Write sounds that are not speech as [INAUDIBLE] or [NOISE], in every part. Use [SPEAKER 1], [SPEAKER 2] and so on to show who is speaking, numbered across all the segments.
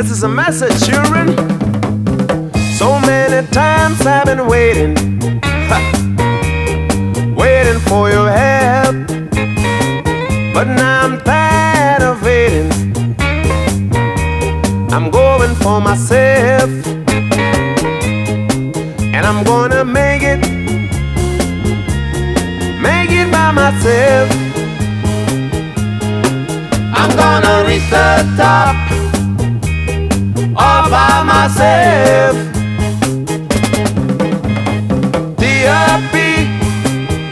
[SPEAKER 1] This is a message, children. So many times I've been waiting, waiting for your help. But now I'm tired of waiting. I'm going for myself, and I'm gonna make it, make it by myself. I'm gonna reach the top myself. D.R.P.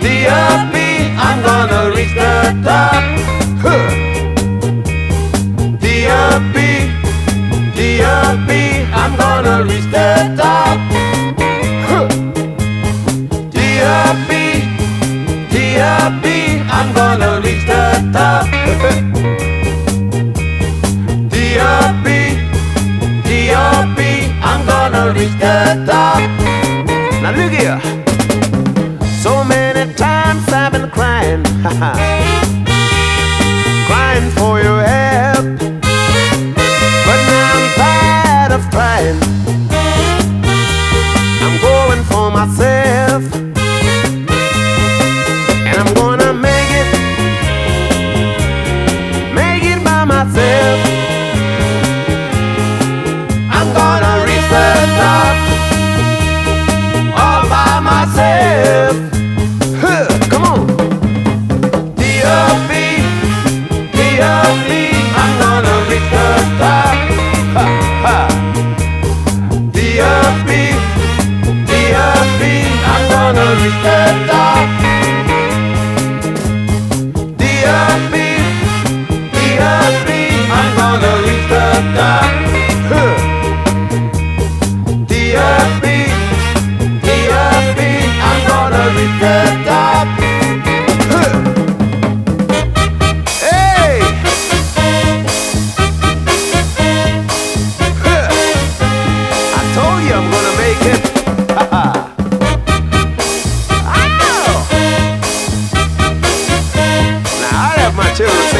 [SPEAKER 1] D.R.P. I'm gonna reach the top. Huh. D.R.P. D.R.P. I'm gonna reach the top. Huh. D.R.P. D.R.P. reach the top. Now look here. So many times I've been crying, [LAUGHS] crying for your help. But now I'm tired of trying. I'm going for myself, gonna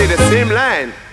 [SPEAKER 1] the same line.